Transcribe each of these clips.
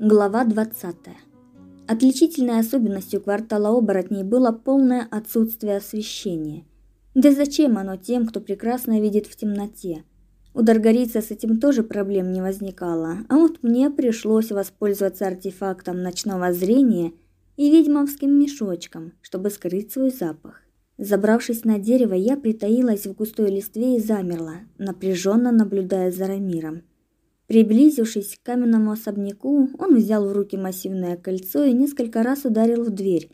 Глава 20. Отличительной особенностью квартала оборотней было полное отсутствие освещения. Да зачем оно тем, кто прекрасно видит в темноте? У Даргарица с этим тоже проблем не возникало, а вот мне пришлось воспользоваться артефактом ночного зрения и ведьмовским мешочком, чтобы скрыть свой запах. Забравшись на дерево, я притаилась в густой листве и замерла, напряженно наблюдая за Рамиром. Приблизившись к каменному особняку, он взял в руки массивное кольцо и несколько раз ударил в дверь.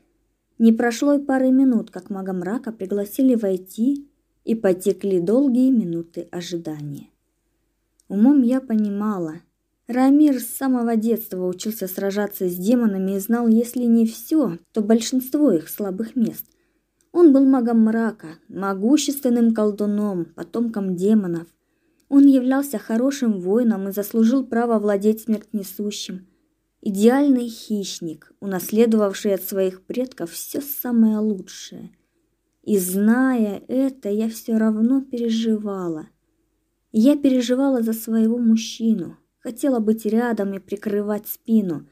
Не прошло и пары минут, как мага мрака пригласили войти, и потекли долгие минуты ожидания. Умом я понимала, Рамир с самого детства учился сражаться с демонами и знал, если не все, то большинство их слабых мест. Он был магом мрака, могущественным колдуном, потомком демонов. Он являлся хорошим воином и заслужил право владеть смертнесущим. Идеальный хищник, унаследовавший от своих предков все самое лучшее. И зная это, я все равно переживала. Я переживала за своего мужчину, хотела быть рядом и прикрывать спину,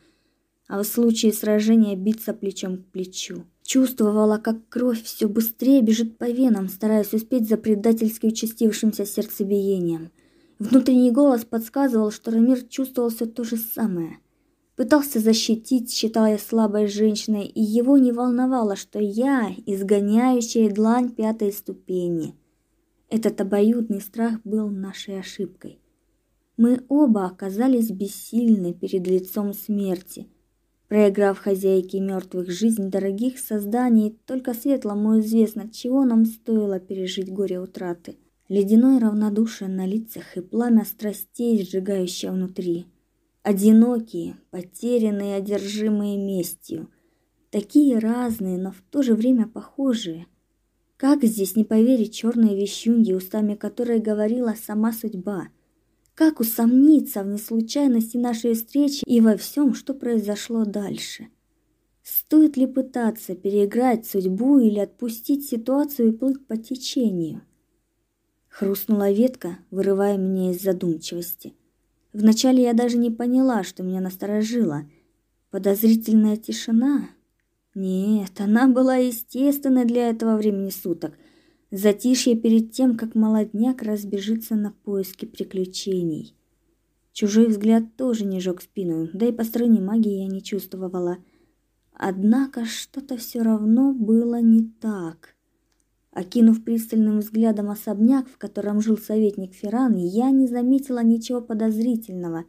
а в случае сражения биться плечом к плечу. Чувствовала, как кровь все быстрее бежит по венам, стараясь успеть за предательски участившимся сердцебиением. Внутренний голос подсказывал, что Рамир чувствовал все то же самое. Пытался защитить, считая слабой женщиной, и его не волновало, что я изгоняющая длань пятой ступени. Этот обоюдный страх был нашей ошибкой. Мы оба оказались бессильны перед лицом смерти – проиграв хозяйке мертвых жизнь дорогих созданий, только светлому известно, чего нам стоило пережить горе утраты. Ледяное равнодушие на лицах и пламя страстей, сжигающее внутри. Одинокие, потерянные, одержимые местью. Такие разные, но в то же время похожие. Как здесь не поверить черной вещунье, устами которой говорила сама судьба – как усомниться в неслучайности нашей встречи и во всем, что произошло дальше? Стоит ли пытаться переиграть судьбу или отпустить ситуацию и плыть по течению? Хрустнула ветка, вырывая меня из задумчивости. Вначале я даже не поняла, что меня насторожило. Подозрительная тишина? Нет, она была естественной для этого времени суток – Затишье перед тем, как молодняк разбежится на поиски приключений. Чужой взгляд тоже не жег спину, да и по стороне магии я не чувствовала. Однако что-то все равно было не так. Окинув пристальным взглядом особняк, в котором жил советник Ферран, я не заметила ничего подозрительного.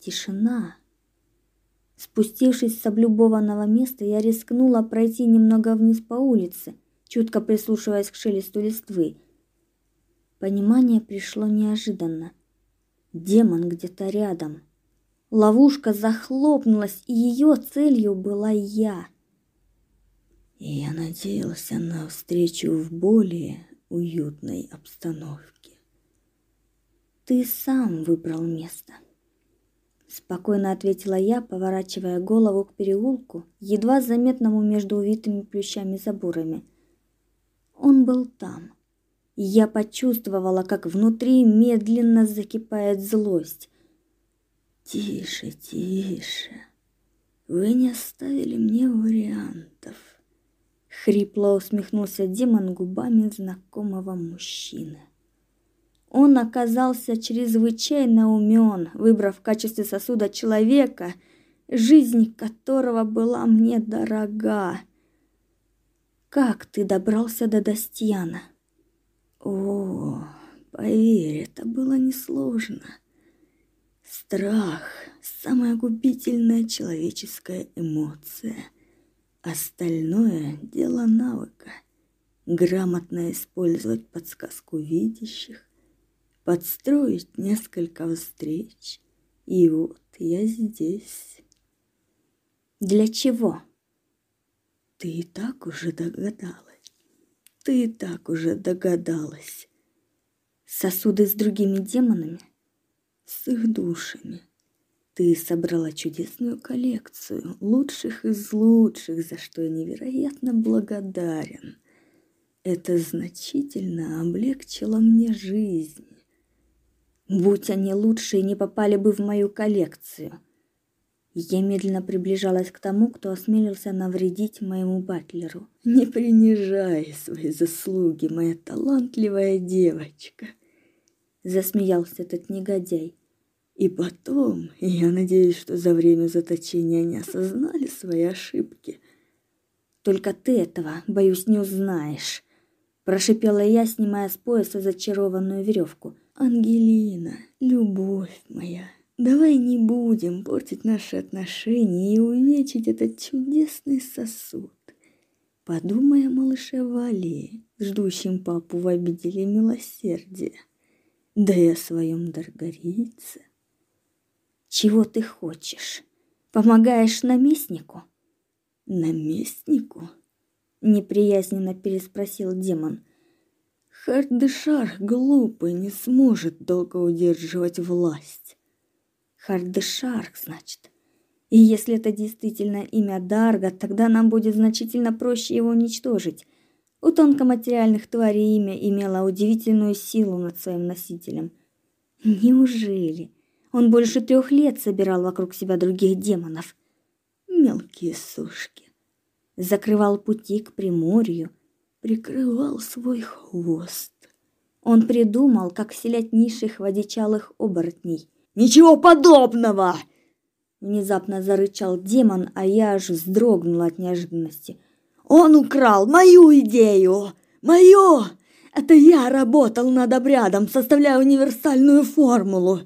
Тишина. Спустившись с облюбованного места, я рискнула пройти немного вниз по улице – чутко прислушиваясь к шелесту листвы. Понимание пришло неожиданно. Демон где-то рядом. Ловушка захлопнулась, и ее целью была я. я надеялся на встречу в более уютной обстановке. Ты сам выбрал место. Спокойно ответила я, поворачивая голову к переулку, едва заметному между увитыми плющами заборами. Он был там. Я почувствовала, как внутри медленно закипает злость. Тише, тише. Вы не оставили мне вариантов. Хрипло усмехнулся демон губами знакомого мужчины. Он оказался чрезвычайно умен, выбрав в качестве сосуда человека, жизнь которого была мне дорога. Как ты добрался до Достьяна? О, поверь, это было несложно. Страх – самая губительная человеческая эмоция. Остальное – дело навыка. Грамотно использовать подсказку видящих, подстроить несколько встреч. И вот я здесь. Для чего? Ты и так уже догадалась. Ты и так уже догадалась. Сосуды с другими демонами? С их душами. Ты собрала чудесную коллекцию лучших из лучших, за что я невероятно благодарен. Это значительно облегчило мне жизнь. Будь они лучшие, не попали бы в мою коллекцию. Я медленно приближалась к тому, кто осмелился навредить моему батлеру. Не принижай свои заслуги, моя талантливая девочка, засмеялся этот негодяй. И потом, я надеюсь, что за время заточения они осознали свои ошибки. Только ты этого, боюсь, не узнаешь, прошипела я, снимая с пояса зачарованную веревку. Ангелина, любовь моя, давай не будем портить наши отношения и увечить этот чудесный сосуд. Подумай о малыше Вале, ждущем папу в обители милосердия, да и о своем Даргарице. Чего ты хочешь? Помогаешь наместнику? Наместнику? Неприязненно переспросил демон. Хардышар глупый не сможет долго удерживать власть. Хардышарх, значит. И если это действительно имя Дарга, тогда нам будет значительно проще его уничтожить. У тонкоматериальных тварей имя имело удивительную силу над своим носителем. Неужели он больше трех лет собирал вокруг себя других демонов? Мелкие сушки. Закрывал пути к Приморью, прикрывал свой хвост. Он придумал, как вселять низших водичалых оборотней. «Ничего подобного!» Внезапно зарычал демон, а я аж вздрогнула от неожиданности. «Он украл мою идею! Мою! Это я работал над обрядом, составляя универсальную формулу.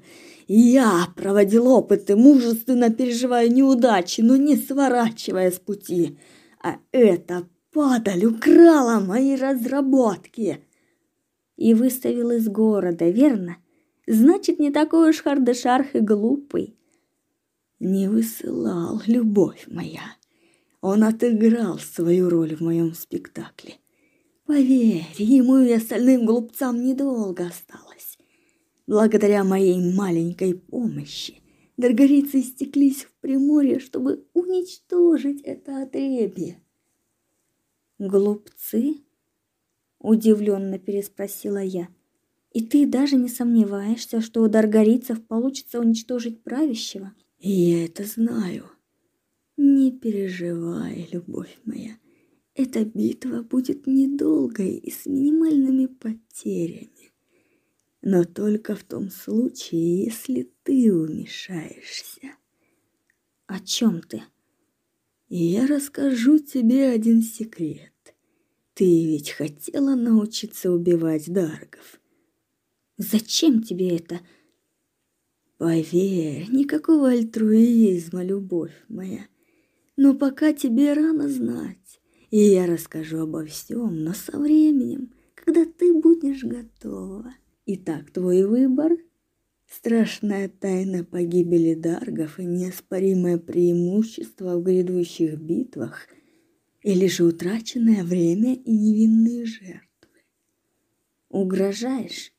Я проводил опыты, мужественно переживая неудачи, но не сворачивая с пути. А это падаль украла мои разработки. И выставил из города, верно? Значит, не такой уж Хардешарх и глупый. Не высылал, любовь моя. Он отыграл свою роль в моем спектакле. Поверь, ему и остальным глупцам недолго осталось. Благодаря моей маленькой помощи Даргарицы стеклись в Приморье, чтобы уничтожить это отребье. Глупцы? удивленно переспросила я. И ты даже не сомневаешься, что у даргарицев получится уничтожить правящего? Я это знаю. Не переживай, любовь моя. Эта битва будет недолгой и с минимальными потерями. Но только в том случае, если ты вмешаешься. О чем ты? Я расскажу тебе один секрет. Ты ведь хотела научиться убивать даргов. Зачем тебе это? Поверь, никакого альтруизма, любовь моя. Но пока тебе рано знать. И я расскажу обо всем, но со временем, когда ты будешь готова. Итак, твой выбор Страшная тайна погибели даргов и неоспоримое преимущество в грядущих битвах или же утраченное время и невинные жертвы. Угрожаешь?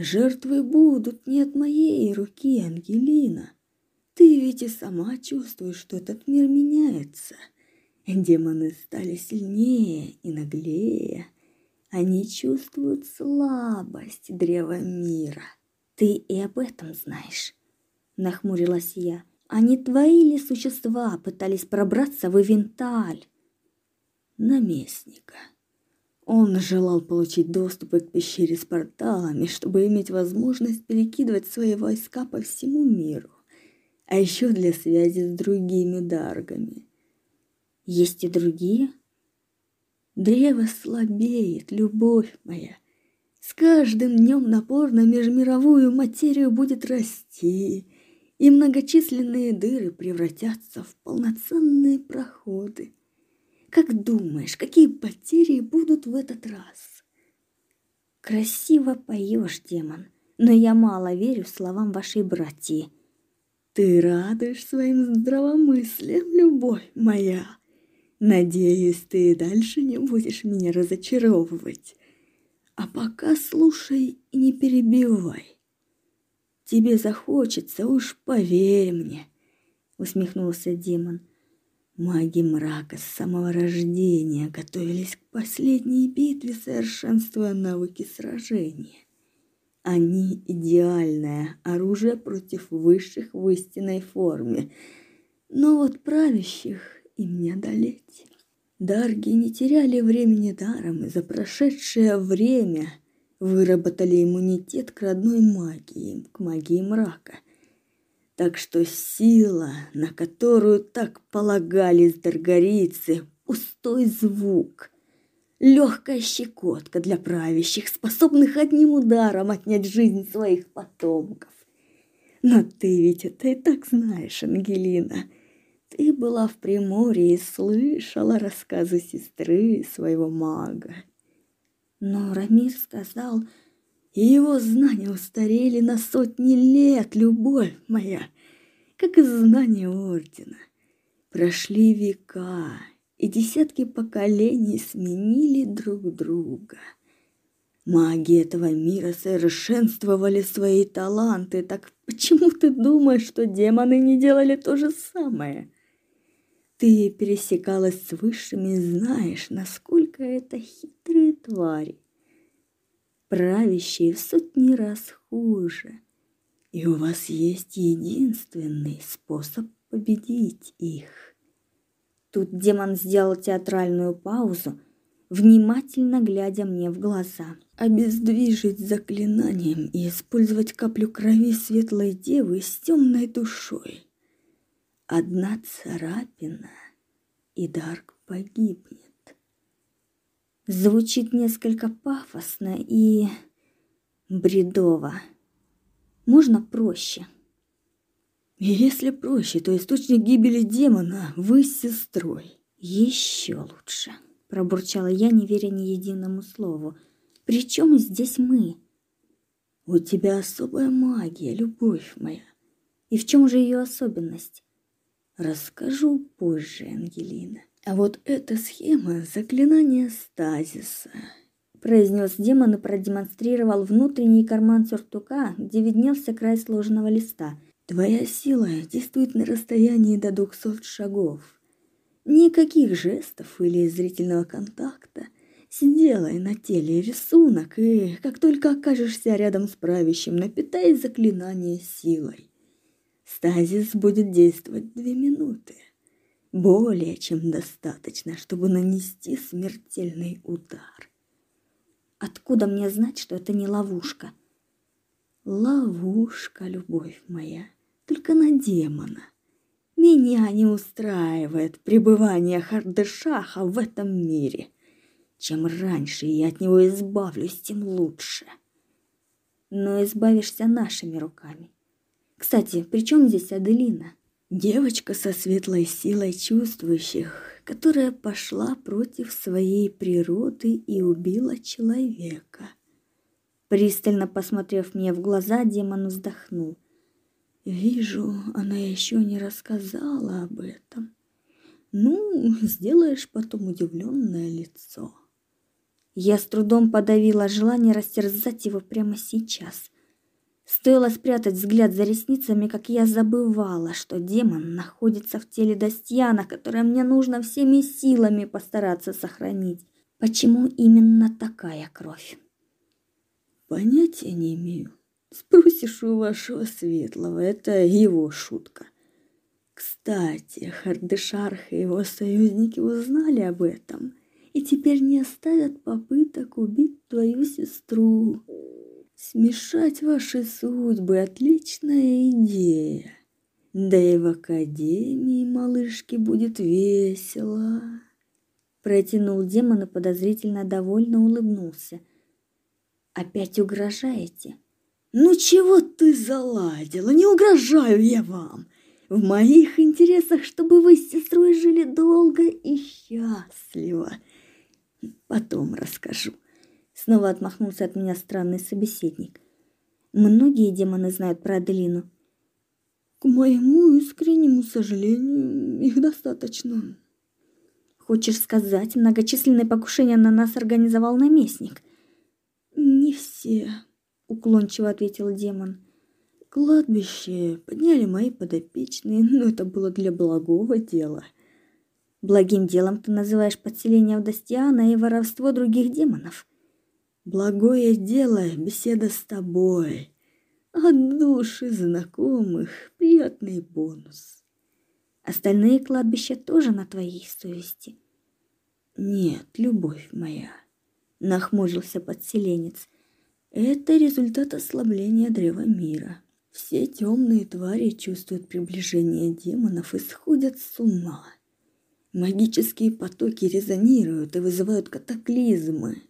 Жертвы будут не от моей руки, Ангелина. Ты ведь и сама чувствуешь, что этот мир меняется. Демоны стали сильнее и наглее. Они чувствуют слабость древа мира. Ты и об этом знаешь, нахмурилась я. А не твои ли существа пытались пробраться в Ивенталь? Наместника. Он желал получить доступ к пещере с порталами, чтобы иметь возможность перекидывать свои войска по всему миру, а еще для связи с другими даргами. Есть и другие? Древо слабеет, любовь моя. С каждым днем напор на межмировую материю будет расти, и многочисленные дыры превратятся в полноценные проходы. Как думаешь, какие потери будут в этот раз? Красиво поешь, демон, но я мало верю словам вашей братьи. Ты радуешь своим здравомыслием, любовь моя. Надеюсь, ты и дальше не будешь меня разочаровывать. А пока слушай и не перебивай. Тебе захочется, уж поверь мне, усмехнулся демон. Маги мрака с самого рождения готовились к последней битве, совершенствуя навыки сражения. Они идеальное оружие против высших в истинной форме. Но вот правящих им не одолеть. Дарги не теряли времени даром, и за прошедшее время выработали иммунитет к родной магии, к магии мрака. Так что сила, на которую так полагались даргарийцы, пустой звук, легкая щекотка для правящих, способных одним ударом отнять жизнь своих потомков. Но ты ведь это и так знаешь, Ангелина. Ты была в Приморье и слышала рассказы сестры своего мага. Но Рамир сказал, и его знания устарели на сотни лет, любовь моя, как и знания Ордена. Прошли века, и десятки поколений сменили друг друга. Маги этого мира совершенствовали свои таланты, так почему ты думаешь, что демоны не делали то же самое? Ты пересекалась с высшими и знаешь, насколько это хитрые твари. Правящие в сотни раз хуже. И у вас есть единственный способ победить их. Тут демон сделал театральную паузу, внимательно глядя мне в глаза. Обездвижить заклинанием и использовать каплю крови светлой девы с темной душой. Одна царапина, и Дарк погибнет. Звучит несколько пафосно и бредово. Можно проще. Если проще, то источник гибели демона вы с сестрой. Еще лучше, пробурчала я, не веря ни единому слову. Причем здесь мы? У тебя особая магия, любовь моя. И в чем же ее особенность? Расскажу позже, Ангелина. А вот эта схема заклинания стазиса, произнес демон и продемонстрировал внутренний карман сюртука, где виднелся край сложенного листа. Твоя сила действует на расстоянии до двухсот шагов. Никаких жестов или зрительного контакта. Сделай на теле рисунок, и как только окажешься рядом с правящим, напитай заклинание силой. Стазис будет действовать две минуты. Более чем достаточно, чтобы нанести смертельный удар. Откуда мне знать, что это не ловушка? Ловушка, любовь моя, только на демона. Меня не устраивает пребывание Хардышаха в этом мире. Чем раньше я от него избавлюсь, тем лучше. Но избавишься нашими руками. Кстати, при чем здесь Аделина? Девочка со светлой силой чувствующих, которая пошла против своей природы и убила человека. Пристально посмотрев мне в глаза, демон вздохнул. Вижу, она еще не рассказала об этом. Ну, сделаешь потом удивленное лицо. Я с трудом подавила желание растерзать его прямо сейчас. Стоило спрятать взгляд за ресницами, как я забывала, что демон находится в теле Достьяна, которое мне нужно всеми силами постараться сохранить. Почему именно такая кровь? Понятия не имею. Спросишь у вашего светлого, это его шутка. Кстати, Хардышарх и его союзники узнали об этом и теперь не оставят попыток убить твою сестру. Смешать ваши судьбы – отличная идея. Да и в академии малышке будет весело. Протянул демон и подозрительно довольно улыбнулся. Опять угрожаете? Ну чего ты заладила? Не угрожаю я вам. В моих интересах, чтобы вы с сестрой жили долго и счастливо. Потом расскажу. Снова отмахнулся от меня странный собеседник. Многие демоны знают про Аделину. К моему искреннему сожалению, их достаточно. Хочешь сказать, многочисленные покушения на нас организовал наместник? Не все, уклончиво ответил демон. Кладбище подняли мои подопечные, но это было для благого дела. Благим делом ты называешь подселение в Достиана и воровство других демонов. Благое дело беседа с тобой. От души знакомых приятный бонус. Остальные кладбища тоже на твоей совести. Нет, любовь моя, нахмурился подселенец. Это результат ослабления древа мира. Все темные твари чувствуют приближение демонов и сходят с ума. Магические потоки резонируют и вызывают катаклизмы.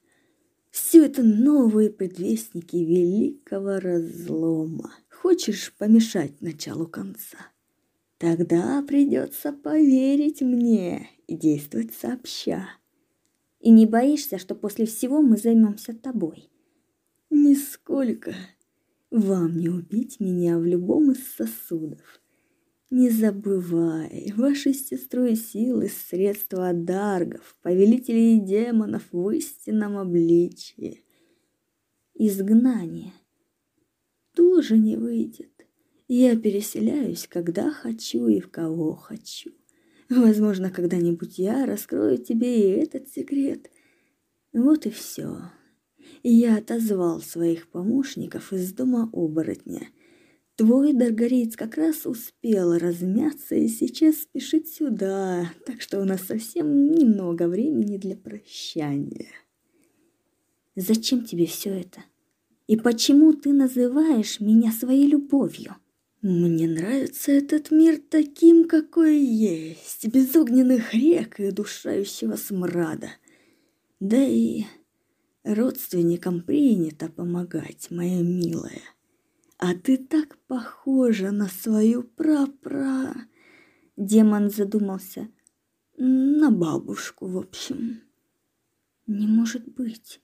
Все это новые предвестники великого разлома. Хочешь помешать началу конца? Тогда придется поверить мне и действовать сообща. И не боишься, что после всего мы займемся тобой? Нисколько. Вам не убить меня в любом из сосудов. Не забывай, ваши сестрой силы средства даргов, повелителей демонов в истинном обличии. Изгнание тоже не выйдет. Я переселяюсь, когда хочу и в кого хочу. Возможно, когда-нибудь я раскрою тебе и этот секрет. Вот и все. Я отозвал своих помощников из дома оборотня – Твой Даргариец как раз успел размяться и сейчас спешит сюда, так что у нас совсем немного времени для прощания. Зачем тебе все это? И почему ты называешь меня своей любовью? Мне нравится этот мир таким, какой есть, без огненных рек и душающего смрада. Да и родственникам принято помогать, моя милая. А ты так похожа на свою прапра. Демон задумался. На бабушку, в общем. Не может быть.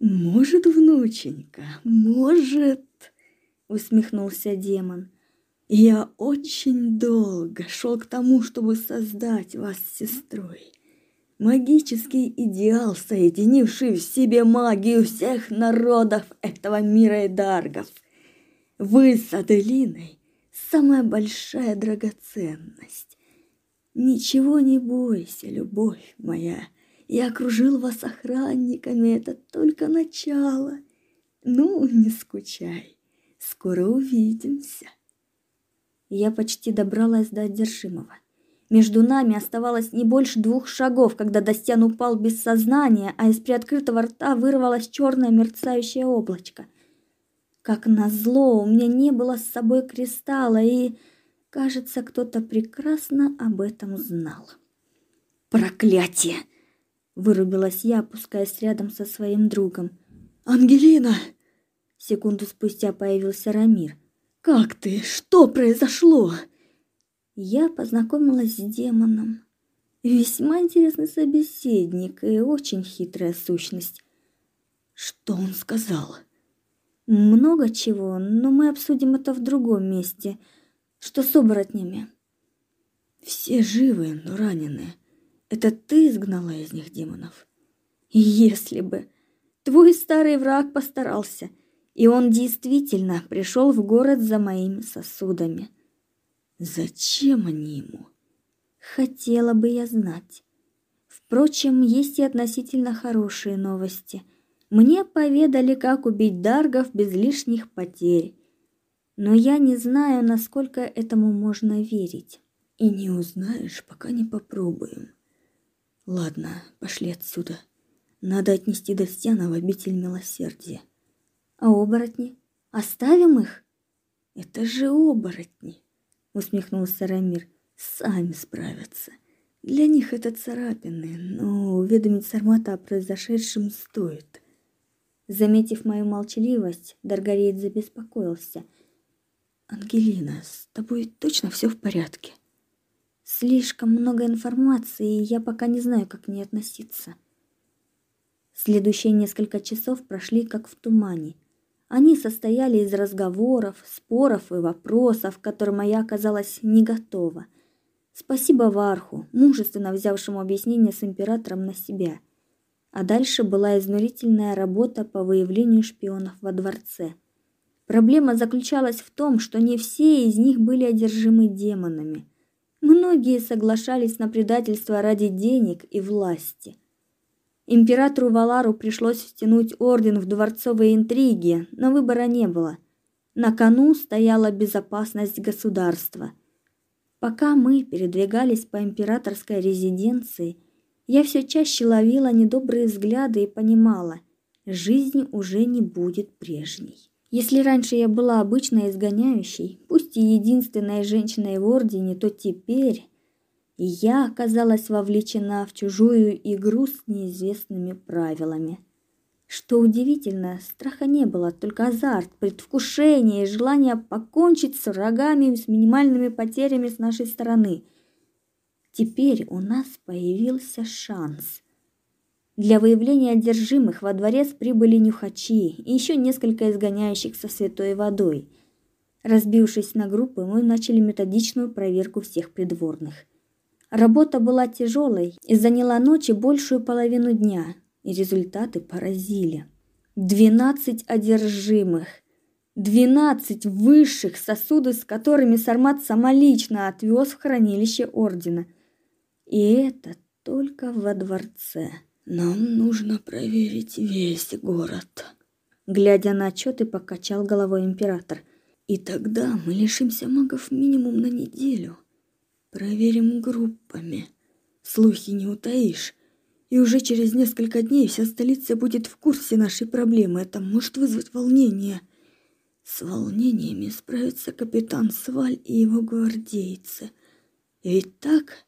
Может, внученька, может, усмехнулся демон. Я очень долго шел к тому, чтобы создать вас с сестрой. Магический идеал, соединивший в себе магию всех народов этого мира и даргов – вы с Аделиной самая большая драгоценность. Ничего не бойся, любовь моя. Я окружил вас охранниками, это только начало. Ну, не скучай. Скоро увидимся. Я почти добралась до одержимого. Между нами оставалось не больше двух шагов, когда Достян упал без сознания, а из приоткрытого рта вырвалось черное мерцающее облачко – как назло, у меня не было с собой кристалла, и, кажется, кто-то прекрасно об этом знал. Проклятие, вырубилась я, опускаясь рядом со своим другом. Ангелина, секунду спустя появился Рамир. Как ты? Что произошло? Я познакомилась с демоном. Весьма интересный собеседник и очень хитрая сущность. Что он сказал? Много чего, но мы обсудим это в другом месте. Что с оборотнями? Все живы, но ранены. Это ты изгнала из них демонов? Если бы. Твой старый враг постарался, и он действительно пришел в город за моими сосудами. Зачем они ему? Хотела бы я знать. Впрочем, есть и относительно хорошие новости – мне поведали, как убить даргов без лишних потерь. Но я не знаю, насколько этому можно верить. И не узнаешь, пока не попробуем. Ладно, пошли отсюда. Надо отнести Достяна в обитель милосердия. А оборотни? Оставим их? Это же оборотни, усмехнулся Рамир. Сами справятся. Для них это царапины, но уведомить Сармата о произошедшем стоит. Заметив мою молчаливость, Даргариет забеспокоился. Ангелина, с тобой точно все в порядке? Слишком много информации, и я пока не знаю, как к ней относиться. Следующие несколько часов прошли как в тумане. Они состояли из разговоров, споров и вопросов, к которым я оказалась не готова. Спасибо Варху, мужественно взявшему объяснение с императором на себя. А дальше была изнурительная работа по выявлению шпионов во дворце. Проблема заключалась в том, что не все из них были одержимы демонами. Многие соглашались на предательство ради денег и власти. Императору Валару пришлось втянуть орден в дворцовые интриги, но выбора не было. На кону стояла безопасность государства. Пока мы передвигались по императорской резиденции, я все чаще ловила недобрые взгляды и понимала, жизнь уже не будет прежней. Если раньше я была обычной изгоняющей, пусть и единственной женщиной в ордене, то теперь я оказалась вовлечена в чужую игру с неизвестными правилами. Что удивительно, страха не было, только азарт, предвкушение и желание покончить с врагами с минимальными потерями с нашей стороны. Теперь у нас появился шанс. Для выявления одержимых во дворец прибыли нюхачи и еще несколько изгоняющих со святой водой. Разбившись на группы, мы начали методичную проверку всех придворных. Работа была тяжелой и заняла ночи большую половину дня – и результаты поразили. Двенадцать одержимых, двенадцать высших сосудов, с которыми Сармат самолично отвез в хранилище ордена. И это только во дворце. Нам нужно проверить весь город. Глядя на отчеты, покачал головой император. И тогда мы лишимся магов минимум на неделю. Проверим группами. Слухи не утаишь. И уже через несколько дней вся столица будет в курсе нашей проблемы. Это может вызвать волнение. С волнениями справится капитан Сваль и его гвардейцы. Ведь так?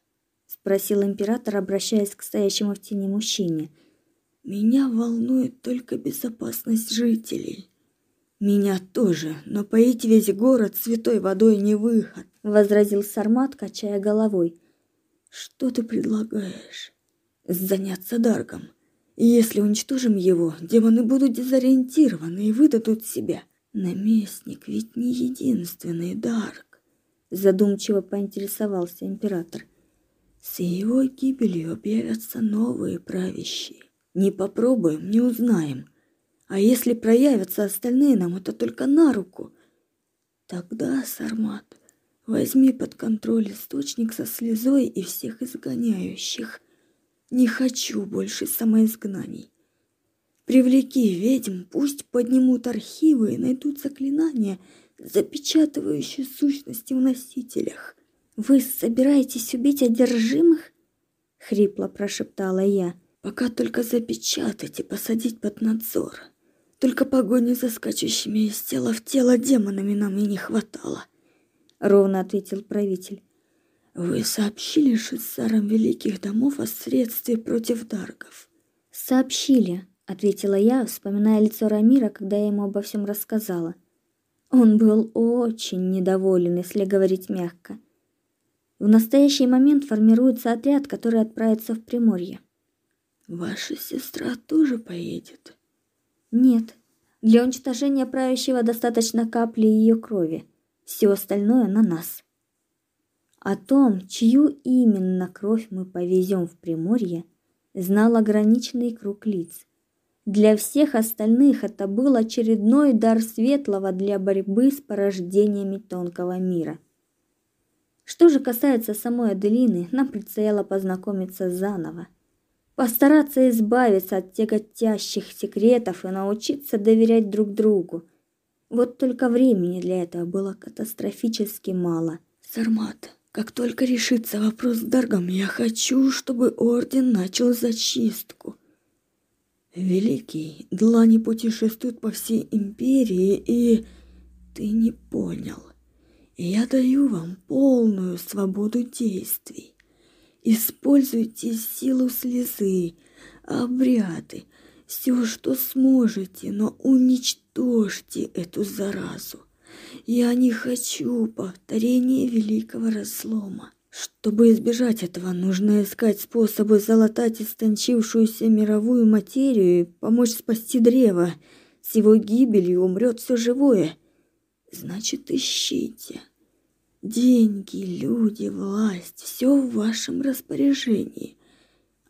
Спросил император, обращаясь к стоящему в тени мужчине. Меня волнует только безопасность жителей. Меня тоже, но поить весь город святой водой не выход, возразил Сармат, качая головой. Что ты предлагаешь? заняться Даргом. Если уничтожим его, демоны будут дезориентированы и выдадут себя. Наместник ведь не единственный Дарк, задумчиво поинтересовался император. С его гибелью объявятся новые правящие. Не попробуем, не узнаем. А если проявятся остальные, нам это только на руку. Тогда, Сармат, возьми под контроль источник со слезой и всех изгоняющих. Не хочу больше самоизгнаний. Привлеки ведьм, пусть поднимут архивы и найдут заклинания, запечатывающие сущности в носителях. Вы собираетесь убить одержимых? хрипло прошептала я. Пока только запечатать и посадить под надзор. Только погони за скачущими из тела в тело демонами нам и не хватало, ровно ответил правитель. Вы сообщили шиссарам великих домов о средстве против даргов? Сообщили, ответила я, вспоминая лицо Рамира, когда я ему обо всем рассказала. Он был очень недоволен, если говорить мягко. В настоящий момент формируется отряд, который отправится в Приморье. Ваша сестра тоже поедет? Нет. Для уничтожения правящего достаточно капли ее крови. Все остальное на нас. О том, чью именно кровь мы повезем в Приморье, знал ограниченный круг лиц. Для всех остальных это был очередной дар светлого для борьбы с порождениями тонкого мира. Что же касается самой Аделины, нам предстояло познакомиться заново, постараться избавиться от тяготящих секретов и научиться доверять друг другу. Вот только времени для этого было катастрофически мало. Сармат, как только решится вопрос с Даргом, я хочу, чтобы орден начал зачистку. Великий, длани путешествуют по всей империи, и ты не понял. Я даю вам полную свободу действий. Используйте силу слезы, обряды, все, что сможете, но уничтожьте эту заразу. Я не хочу повторения великого разлома. Чтобы избежать этого, нужно искать способы залатать истончившуюся мировую материю и помочь спасти древо. С его гибелью умрет все живое. Значит, ищите. Деньги, люди, власть все в вашем распоряжении.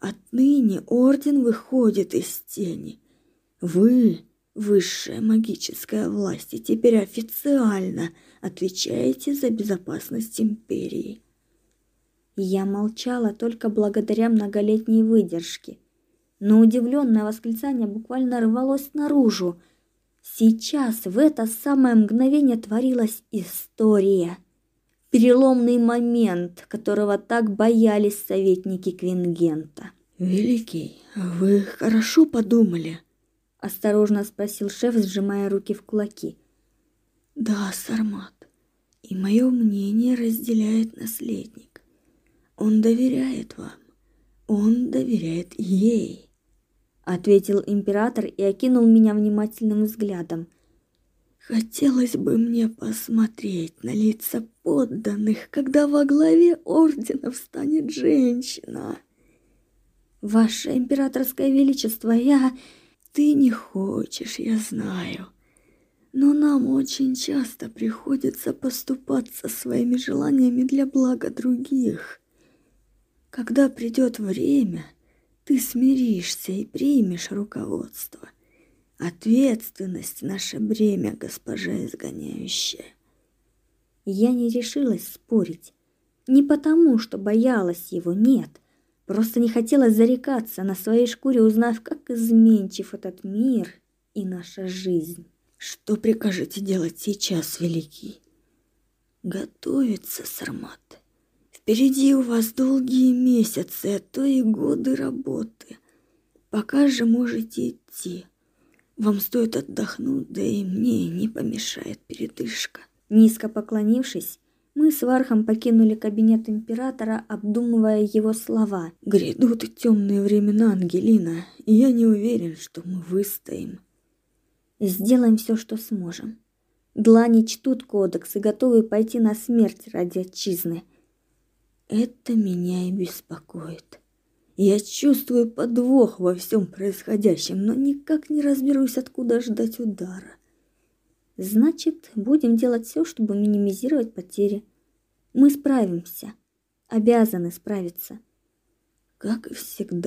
Отныне орден выходит из тени. Вы высшая магическая власть и теперь официально отвечаете за безопасность империи. Я молчала только благодаря многолетней выдержке, но удивленное восклицание буквально рвалось наружу. Сейчас в это самое мгновение творилась история. Переломный момент, которого так боялись советники Квингента. «Великий, вы хорошо подумали?» – осторожно спросил шеф, сжимая руки в кулаки. «Да, Сармат, и мое мнение разделяет наследник. Он доверяет вам, он доверяет ей», – ответил император и окинул меня внимательным взглядом – Хотелось бы мне посмотреть на лица подданных, когда во главе ордена встанет женщина. Ваше императорское величество, я... Ты не хочешь, я знаю. Но нам очень часто приходится поступаться своими желаниями для блага других. Когда придет время, ты смиришься и примешь руководство. Ответственность — наше бремя, госпожа изгоняющая. Я не решилась спорить. Не потому, что боялась его, нет. Просто не хотела зарекаться на своей шкуре, узнав, как изменчив этот мир и наша жизнь. Что прикажете делать сейчас, великий? Готовиться, Сармат. Впереди у вас долгие месяцы, а то и годы работы. Пока же можете идти. Вам стоит отдохнуть, да и мне не помешает передышка. Низко поклонившись, мы с Вархом покинули кабинет императора, обдумывая его слова. Грядут темные времена, Ангелина, и я не уверен, что мы выстоим. Сделаем все, что сможем. Длани чтут кодекс и готовы пойти на смерть ради отчизны. Это меня и беспокоит. Я чувствую подвох во всем происходящем, но никак не разберусь, откуда ждать удара. Значит, будем делать все, чтобы минимизировать потери. Мы справимся. Обязаны справиться. Как и всегда.